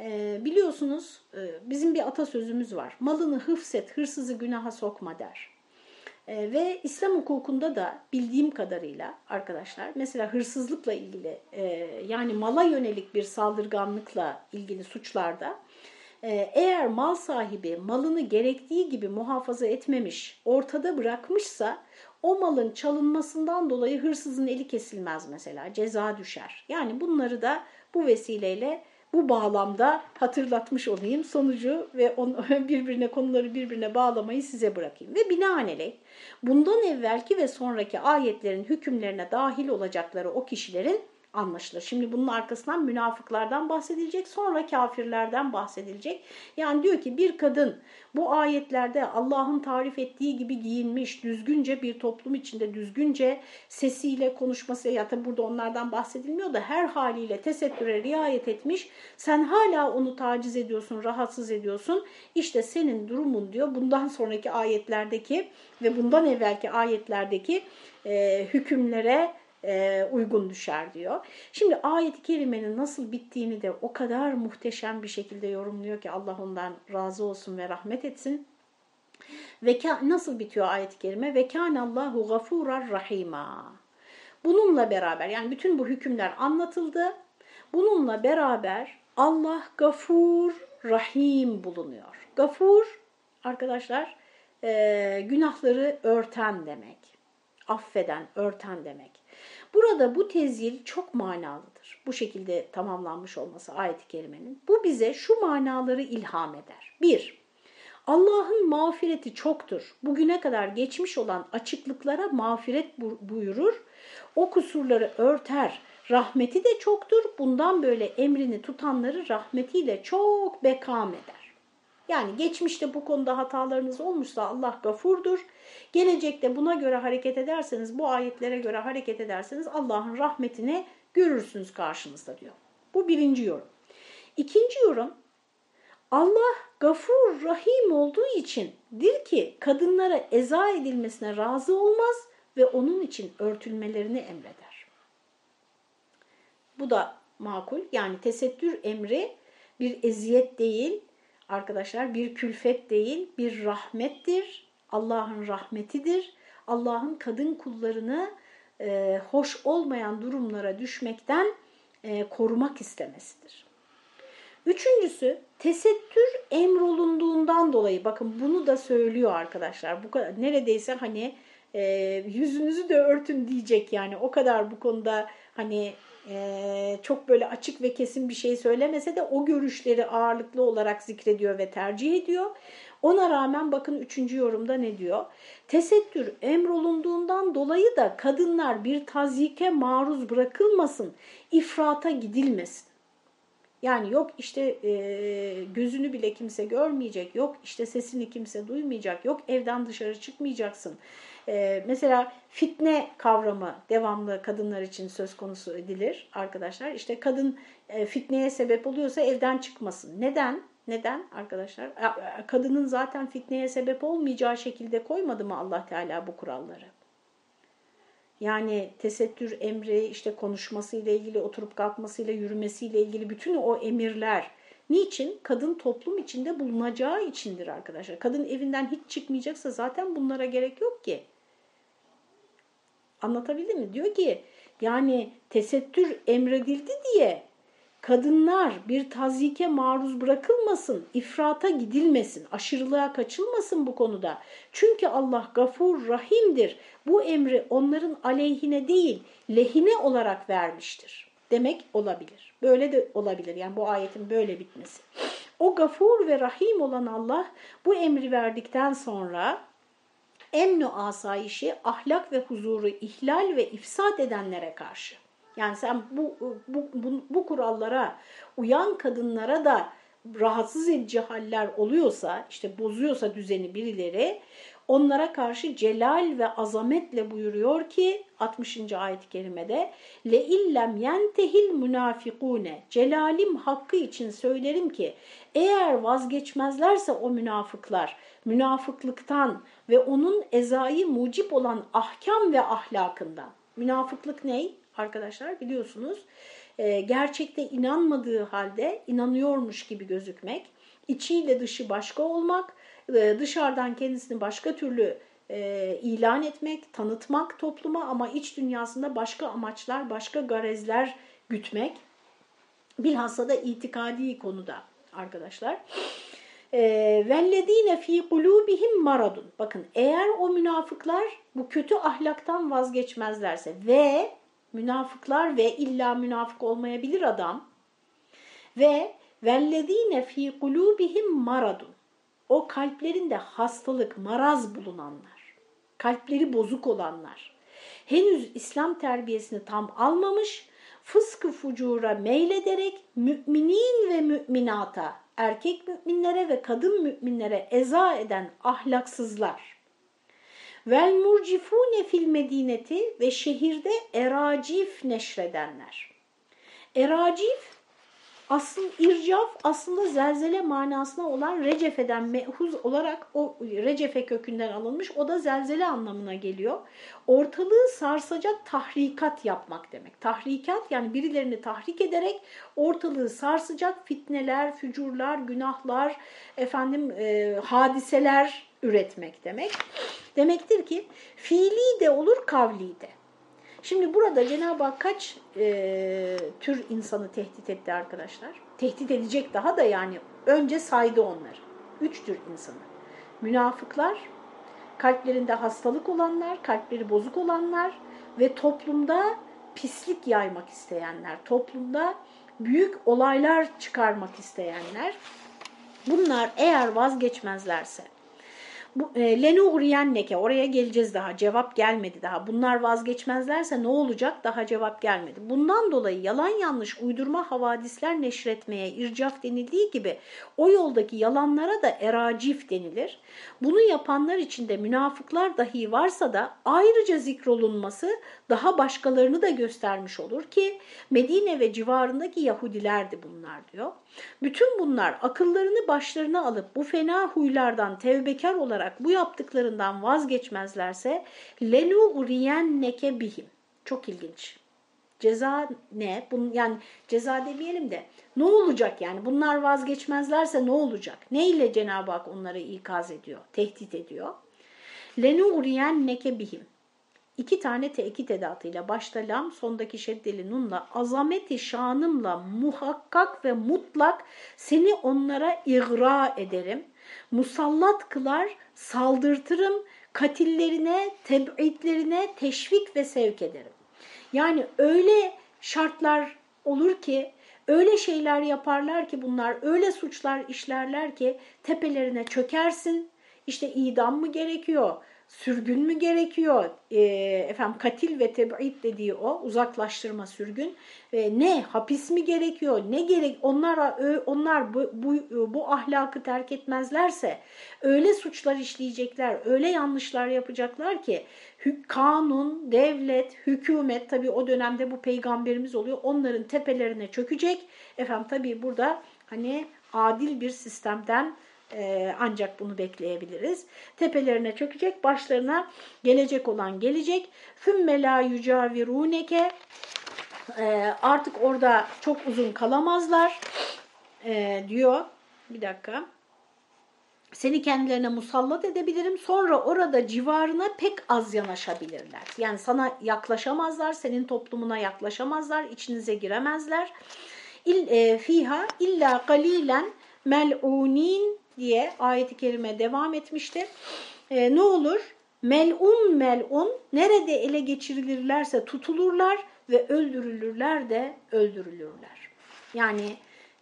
E, biliyorsunuz e, bizim bir atasözümüz var. Malını hıfset, hırsızı günaha sokma der. E, ve İslam hukukunda da bildiğim kadarıyla arkadaşlar mesela hırsızlıkla ilgili e, yani mala yönelik bir saldırganlıkla ilgili suçlarda e, eğer mal sahibi malını gerektiği gibi muhafaza etmemiş, ortada bırakmışsa o malın çalınmasından dolayı hırsızın eli kesilmez mesela, ceza düşer. Yani bunları da bu vesileyle bu bağlamda hatırlatmış olayım. Sonucu ve on, birbirine konuları birbirine bağlamayı size bırakayım. Ve binaenaleyh bundan evvelki ve sonraki ayetlerin hükümlerine dahil olacakları o kişilerin anlaşılır. Şimdi bunun arkasından münafıklardan bahsedilecek, sonra kafirlerden bahsedilecek. Yani diyor ki bir kadın bu ayetlerde Allah'ın tarif ettiği gibi giyinmiş, düzgünce bir toplum içinde düzgünce sesiyle konuşması ya da burada onlardan bahsedilmiyor da her haliyle tesettüre riayet etmiş. Sen hala onu taciz ediyorsun, rahatsız ediyorsun. İşte senin durumun diyor bundan sonraki ayetlerdeki ve bundan evvelki ayetlerdeki e, hükümlere e, uygun düşer diyor. Şimdi ayet-i kerimenin nasıl bittiğini de o kadar muhteşem bir şekilde yorumluyor ki Allah ondan razı olsun ve rahmet etsin. Ve nasıl bitiyor ayet-i kerime? Ve kânallahu gafûrar rahîmâ. Bununla beraber yani bütün bu hükümler anlatıldı. Bununla beraber Allah gafur, rahim bulunuyor. Gafur arkadaşlar e, günahları örten demek. Affeden, örten demek. Burada bu tezyil çok manalıdır. Bu şekilde tamamlanmış olması ayet-i kerimenin. Bu bize şu manaları ilham eder. Bir, Allah'ın mağfireti çoktur. Bugüne kadar geçmiş olan açıklıklara mağfiret buyurur. O kusurları örter. Rahmeti de çoktur. Bundan böyle emrini tutanları rahmetiyle çok bekam eder. Yani geçmişte bu konuda hatalarınız olmuşsa Allah gafurdur. Gelecekte buna göre hareket ederseniz, bu ayetlere göre hareket ederseniz Allah'ın rahmetini görürsünüz karşınızda diyor. Bu birinci yorum. İkinci yorum, Allah gafur, rahim olduğu için dir ki kadınlara eza edilmesine razı olmaz ve onun için örtülmelerini emreder. Bu da makul. Yani tesettür emri bir eziyet değil, arkadaşlar bir külfet değil, bir rahmettir. Allah'ın rahmetidir. Allah'ın kadın kullarını e, hoş olmayan durumlara düşmekten e, korumak istemesidir. Üçüncüsü tesettür emrolunduğundan dolayı bakın bunu da söylüyor arkadaşlar. Bu kadar neredeyse hani e, yüzünüzü de örtün diyecek yani o kadar bu konuda hani e, çok böyle açık ve kesin bir şey söylemese de o görüşleri ağırlıklı olarak zikrediyor ve tercih ediyor. Ona rağmen bakın üçüncü yorumda ne diyor? Tesettür emrolunduğundan dolayı da kadınlar bir tazyike maruz bırakılmasın, ifrata gidilmesin. Yani yok işte e, gözünü bile kimse görmeyecek, yok işte sesini kimse duymayacak, yok evden dışarı çıkmayacaksın. E, mesela fitne kavramı devamlı kadınlar için söz konusu edilir arkadaşlar. İşte kadın e, fitneye sebep oluyorsa evden çıkmasın. Neden? Neden arkadaşlar? Kadının zaten fitneye sebep olmayacağı şekilde koymadı mı Allah Teala bu kuralları? Yani tesettür emri, işte konuşmasıyla ilgili, oturup kalkmasıyla, yürümesiyle ilgili bütün o emirler. Niçin? Kadın toplum içinde bulunacağı içindir arkadaşlar. Kadın evinden hiç çıkmayacaksa zaten bunlara gerek yok ki. Anlatabildim mi? Diyor ki yani tesettür emredildi diye kadınlar bir tazike maruz bırakılmasın, ifrata gidilmesin, aşırılığa kaçılmasın bu konuda. Çünkü Allah gafur, rahimdir. Bu emri onların aleyhine değil, lehine olarak vermiştir. Demek olabilir. Böyle de olabilir. Yani bu ayetin böyle bitmesi. O gafur ve rahim olan Allah bu emri verdikten sonra emnu asayişi, ahlak ve huzuru ihlal ve ifsat edenlere karşı. Yani sen bu, bu, bu, bu kurallara uyan kadınlara da rahatsız edici haller oluyorsa, işte bozuyorsa düzeni birileri, onlara karşı celal ve azametle buyuruyor ki 60. ayet-i kerimede le illem yentehil münafikune celalim hakkı için söylerim ki eğer vazgeçmezlerse o münafıklar münafıklıktan ve onun ezayı mucip olan ahkam ve ahlakından. Münafıklık ney? Arkadaşlar biliyorsunuz e, gerçekte inanmadığı halde inanıyormuş gibi gözükmek, içiyle dışı başka olmak, e, dışarıdan kendisini başka türlü e, ilan etmek, tanıtmak topluma ama iç dünyasında başka amaçlar, başka garezler gütmek. Bilhassa da itikadi konuda arkadaşlar. وَالَّذ۪ينَ ف۪ي قُلُوبِهِمْ maradun. Bakın eğer o münafıklar bu kötü ahlaktan vazgeçmezlerse ve münafıklar ve illa münafık olmayabilir adam ve وَالَّذ۪ينَ ف۪ي قُلُوبِهِمْ maradun. o kalplerinde hastalık, maraz bulunanlar, kalpleri bozuk olanlar, henüz İslam terbiyesini tam almamış, fıskı fucura meylederek müminin ve müminata erkek müminlere ve kadın müminlere eza eden ahlaksızlar. Vel murcifune fil medineti ve şehirde eracif neşredenler. Eracif Asıl ircaf aslında zelzele manasına olan recefeden mehuz olarak o recefe kökünden alınmış. O da zelzele anlamına geliyor. Ortalığı sarsacak tahrikat yapmak demek. Tahrikat yani birilerini tahrik ederek ortalığı sarsacak fitneler, fücurlar, günahlar, efendim e, hadiseler üretmek demek. Demektir ki fiili de olur kavli de. Şimdi burada Cenab-ı Hak kaç e, tür insanı tehdit etti arkadaşlar? Tehdit edecek daha da yani önce saydı onları. Üç tür insanı. Münafıklar, kalplerinde hastalık olanlar, kalpleri bozuk olanlar ve toplumda pislik yaymak isteyenler, toplumda büyük olaylar çıkarmak isteyenler. Bunlar eğer vazgeçmezlerse, e, Leni Uriyenneke oraya geleceğiz daha cevap gelmedi daha. Bunlar vazgeçmezlerse ne olacak daha cevap gelmedi. Bundan dolayı yalan yanlış uydurma havadisler neşretmeye ircaf denildiği gibi o yoldaki yalanlara da eracif denilir. Bunu yapanlar içinde münafıklar dahi varsa da ayrıca zikrolunması daha başkalarını da göstermiş olur ki Medine ve civarındaki Yahudilerdi bunlar diyor. Bütün bunlar akıllarını başlarına alıp bu fena huylardan tevbekar olarak bu yaptıklarından vazgeçmezlerse lenu uriyen neke bihim. Çok ilginç. Ceza ne? Bunun, yani ceza demeyelim de ne olacak yani? Bunlar vazgeçmezlerse ne olacak? Ne ile Cenab-ı Hak onları ikaz ediyor, tehdit ediyor? Lenu uriyen neke bihim iki tane tekit edatıyla başta lam sondaki şeddeli nunla azameti şanımla muhakkak ve mutlak seni onlara igra ederim. Musallat kılar, saldırtırım, katillerine, teb'idlerine teşvik ve sevk ederim. Yani öyle şartlar olur ki, öyle şeyler yaparlar ki bunlar, öyle suçlar işlerler ki tepelerine çökersin, işte idam mı gerekiyor, sürgün mü gerekiyor? E, efendim katil ve teb'id dediği o uzaklaştırma sürgün. E, ne hapis mi gerekiyor? Ne gerek? Onlar onlar bu, bu bu ahlakı terk etmezlerse öyle suçlar işleyecekler, öyle yanlışlar yapacaklar ki kanun, devlet, hükümet tabii o dönemde bu peygamberimiz oluyor. Onların tepelerine çökecek. Efendim tabii burada hani adil bir sistemden ee, ancak bunu bekleyebiliriz. Tepelerine çökecek, başlarına gelecek olan gelecek. Fümme la yücaviruneke e, ee, artık orada çok uzun kalamazlar ee, diyor. Bir dakika. Seni kendilerine musallat edebilirim. Sonra orada civarına pek az yanaşabilirler. Yani sana yaklaşamazlar, senin toplumuna yaklaşamazlar, içinize giremezler. İl, e, fiha illa galilen mel'unin diye ayeti kerime devam etmişti. E, ne olur? Melun melun nerede ele geçirilirlerse tutulurlar ve öldürülürler de öldürülürler. Yani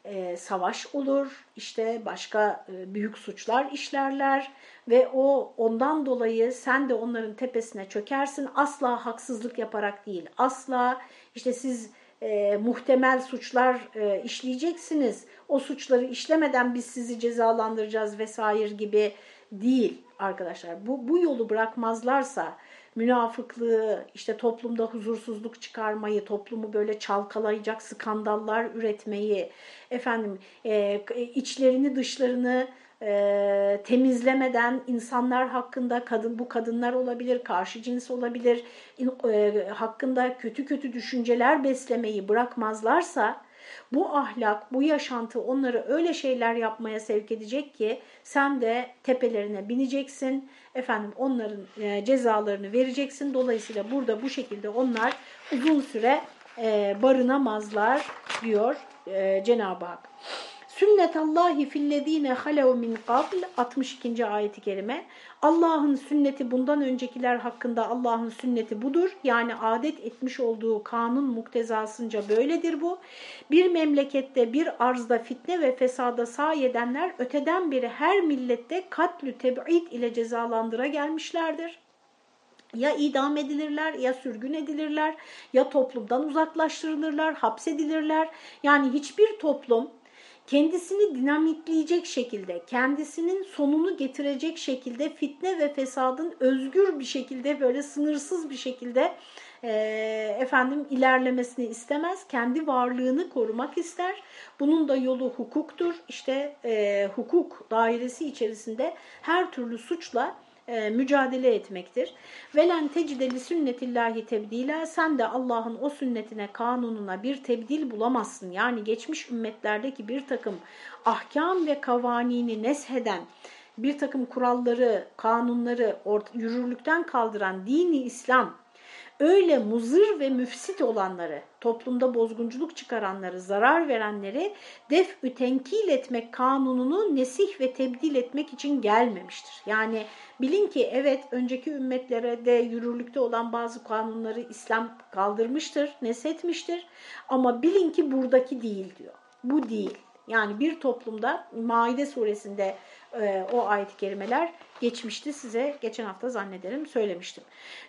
e, savaş olur, işte başka e, büyük suçlar işlerler ve o ondan dolayı sen de onların tepesine çökersin. Asla haksızlık yaparak değil, asla işte siz e, muhtemel suçlar e, işleyeceksiniz. O suçları işlemeden biz sizi cezalandıracağız vesaire gibi değil. arkadaşlar. Bu, bu yolu bırakmazlarsa münafıklığı, işte toplumda huzursuzluk çıkarmayı, toplumu böyle çalkalayacak skandallar üretmeyi, efendim e, içlerini dışlarını e, temizlemeden insanlar hakkında kadın bu kadınlar olabilir, karşı cins olabilir, e, hakkında kötü kötü düşünceler beslemeyi bırakmazlarsa bu ahlak, bu yaşantı onları öyle şeyler yapmaya sevk edecek ki sen de tepelerine bineceksin. Efendim onların e, cezalarını vereceksin. Dolayısıyla burada bu şekilde onlar uzun süre e, barınamazlar diyor e, Cenab-ı Hak. Sünnetallahi fillezine halev min qabl 62. ayeti kerime. Allah'ın sünneti bundan öncekiler hakkında Allah'ın sünneti budur. Yani adet etmiş olduğu kanun muktezasınca böyledir bu. Bir memlekette bir arzda fitne ve fesada sahi edenler öteden beri her millette katlü teb'id ile cezalandıra gelmişlerdir ya idam edilirler ya sürgün edilirler ya toplumdan uzaklaştırılırlar, hapsedilirler. Yani hiçbir toplum kendisini dinamitleyecek şekilde, kendisinin sonunu getirecek şekilde fitne ve fesadın özgür bir şekilde böyle sınırsız bir şekilde e, efendim ilerlemesini istemez. Kendi varlığını korumak ister. Bunun da yolu hukuktur. İşte e, hukuk dairesi içerisinde her türlü suçla e, mücadele etmektir. Velen tecideli sünnetillahi tebdila sen de Allah'ın o sünnetine, kanununa bir tebdil bulamazsın. Yani geçmiş ümmetlerdeki bir takım ahkam ve kavanini nesheden, bir takım kuralları, kanunları yürürlükten kaldıran dini İslam öyle muzır ve müfsit olanları, toplumda bozgunculuk çıkaranları, zarar verenleri def-ü tenkil etmek kanununu nesih ve tebdil etmek için gelmemiştir. Yani bilin ki evet önceki ümmetlere de yürürlükte olan bazı kanunları İslam kaldırmıştır, nesetmiştir ama bilin ki buradaki değil diyor. Bu değil. Yani bir toplumda Maide suresinde e, o ayet-i kerimeler geçmişti. Size geçen hafta zannederim söylemiştim.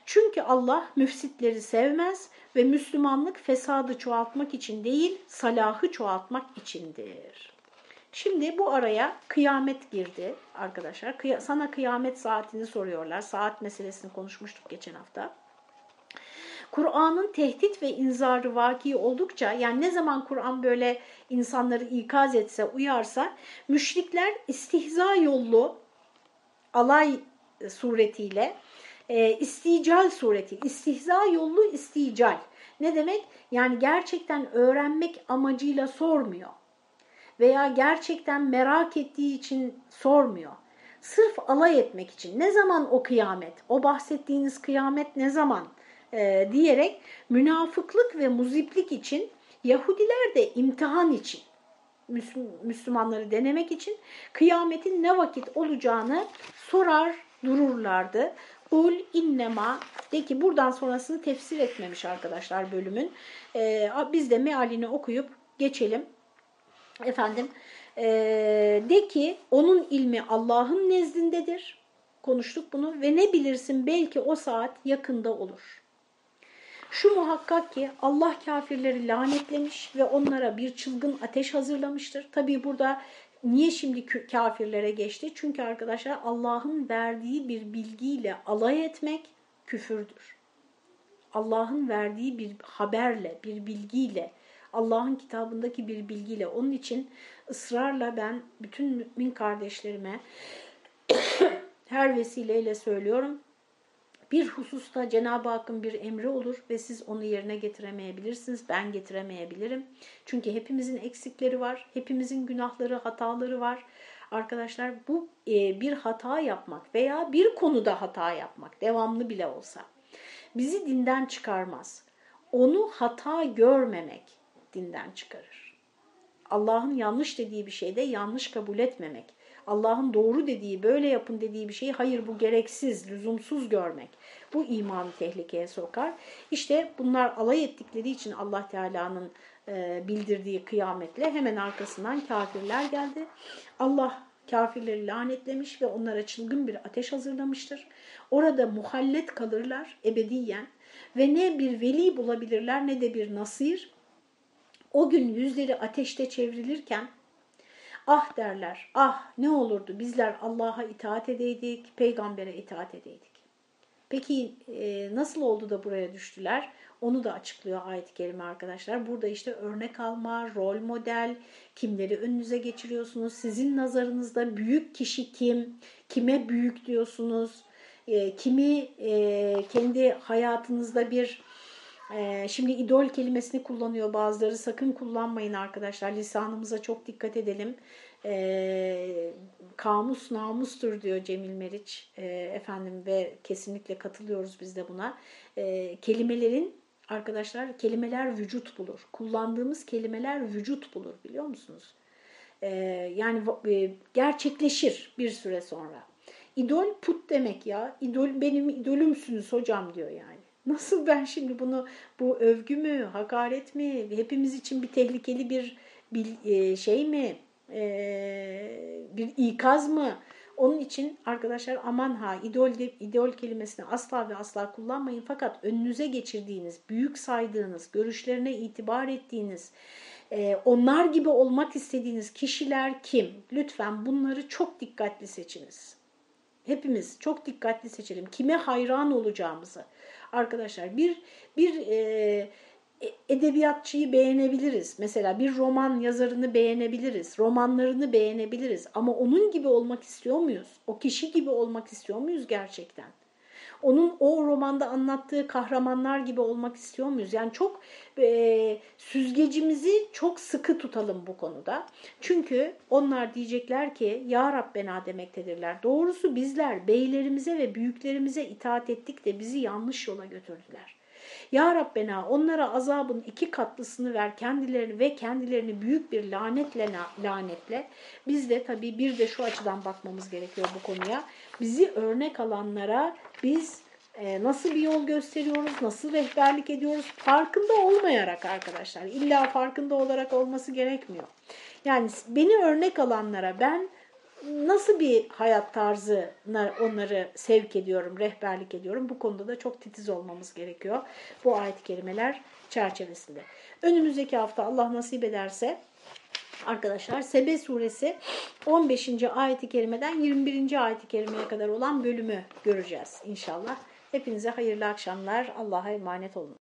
Çünkü Allah müfsitleri sevmez ve Müslümanlık fesadı çoğaltmak için değil, salahı çoğaltmak içindir. Şimdi bu araya kıyamet girdi arkadaşlar. Sana kıyamet saatini soruyorlar. Saat meselesini konuşmuştuk geçen hafta. Kur'an'ın tehdit ve inzarı vaki oldukça yani ne zaman Kur'an böyle insanları ikaz etse, uyarsa müşrikler istihza yollu alay suretiyle e, istical sureti, istihza yollu istical. Ne demek? Yani gerçekten öğrenmek amacıyla sormuyor veya gerçekten merak ettiği için sormuyor. Sırf alay etmek için. Ne zaman o kıyamet? O bahsettiğiniz kıyamet ne zaman? E, diyerek münafıklık ve muziplik için Yahudiler de imtihan için Müslümanları denemek için kıyametin ne vakit olacağını sorar dururlardı. Ul innema de ki buradan sonrasını tefsir etmemiş arkadaşlar bölümün. Ee, biz de mealini okuyup geçelim. Efendim e, de ki onun ilmi Allah'ın nezdindedir. Konuştuk bunu ve ne bilirsin belki o saat yakında olur. Şu muhakkak ki Allah kafirleri lanetlemiş ve onlara bir çılgın ateş hazırlamıştır. Tabii burada niye şimdi kafirlere geçti? Çünkü arkadaşlar Allah'ın verdiği bir bilgiyle alay etmek küfürdür. Allah'ın verdiği bir haberle, bir bilgiyle, Allah'ın kitabındaki bir bilgiyle. Onun için ısrarla ben bütün mümin kardeşlerime her vesileyle söylüyorum. Bir hususta Cenab-ı Hakk'ın bir emri olur ve siz onu yerine getiremeyebilirsiniz. Ben getiremeyebilirim. Çünkü hepimizin eksikleri var. Hepimizin günahları, hataları var. Arkadaşlar bu e, bir hata yapmak veya bir konuda hata yapmak devamlı bile olsa bizi dinden çıkarmaz. Onu hata görmemek dinden çıkarır. Allah'ın yanlış dediği bir şeyde yanlış kabul etmemek Allah'ın doğru dediği, böyle yapın dediği bir şeyi hayır bu gereksiz, lüzumsuz görmek. Bu imanı tehlikeye sokar. İşte bunlar alay ettikleri için Allah Teala'nın e, bildirdiği kıyametle hemen arkasından kafirler geldi. Allah kafirleri lanetlemiş ve onlara çılgın bir ateş hazırlamıştır. Orada muhallet kalırlar ebediyen ve ne bir veli bulabilirler ne de bir nasir. O gün yüzleri ateşte çevrilirken Ah derler, ah ne olurdu bizler Allah'a itaat edeydik, peygambere itaat edeydik. Peki e, nasıl oldu da buraya düştüler? Onu da açıklıyor ayet-i kerime arkadaşlar. Burada işte örnek alma, rol model, kimleri önünüze geçiriyorsunuz, sizin nazarınızda büyük kişi kim, kime büyük diyorsunuz, e, kimi e, kendi hayatınızda bir ee, şimdi idol kelimesini kullanıyor bazıları. Sakın kullanmayın arkadaşlar. Lisanımıza çok dikkat edelim. Ee, kamus namustur diyor Cemil Meriç ee, efendim ve kesinlikle katılıyoruz biz de buna. Ee, kelimelerin arkadaşlar kelimeler vücut bulur. Kullandığımız kelimeler vücut bulur biliyor musunuz? Yani e, gerçekleşir bir süre sonra. İdol put demek ya. İdol benim idolümsünüz hocam diyor yani. Nasıl ben şimdi bunu bu övgü mü, hakaret mi, hepimiz için bir tehlikeli bir, e, şey mi, e, bir ikaz mı? Onun için arkadaşlar aman ha idol, idol kelimesini asla ve asla kullanmayın. Fakat önünüze geçirdiğiniz, büyük saydığınız, görüşlerine itibar ettiğiniz, e, onlar gibi olmak istediğiniz kişiler kim? Lütfen bunları çok dikkatli seçiniz. Hepimiz çok dikkatli seçelim. Kime hayran olacağımızı. Arkadaşlar bir bir e, edebiyatçıyı beğenebiliriz. Mesela bir roman yazarını beğenebiliriz. Romanlarını beğenebiliriz. Ama onun gibi olmak istiyor muyuz? O kişi gibi olmak istiyor muyuz gerçekten? Onun o romanda anlattığı kahramanlar gibi olmak istiyor muyuz? Yani çok e, süzgecimizi çok sıkı tutalım bu konuda. Çünkü onlar diyecekler ki Ya Rabbena demektedirler. Doğrusu bizler beylerimize ve büyüklerimize itaat ettik de bizi yanlış yola götürdüler. Ya Rabbena onlara azabın iki katlısını ver kendilerini ve kendilerini büyük bir lanetle lanetle. Biz de tabii bir de şu açıdan bakmamız gerekiyor bu konuya. Bizi örnek alanlara biz e, nasıl bir yol gösteriyoruz, nasıl rehberlik ediyoruz farkında olmayarak arkadaşlar. İlla farkında olarak olması gerekmiyor. Yani beni örnek alanlara ben nasıl bir hayat tarzına onları sevk ediyorum, rehberlik ediyorum. Bu konuda da çok titiz olmamız gerekiyor bu ayet-i kerimeler çerçevesinde. Önümüzdeki hafta Allah nasip ederse arkadaşlar Sebe suresi 15. ayet-i kerimeden 21. ayet-i kerimeye kadar olan bölümü göreceğiz inşallah. Hepinize hayırlı akşamlar. Allah'a emanet olun.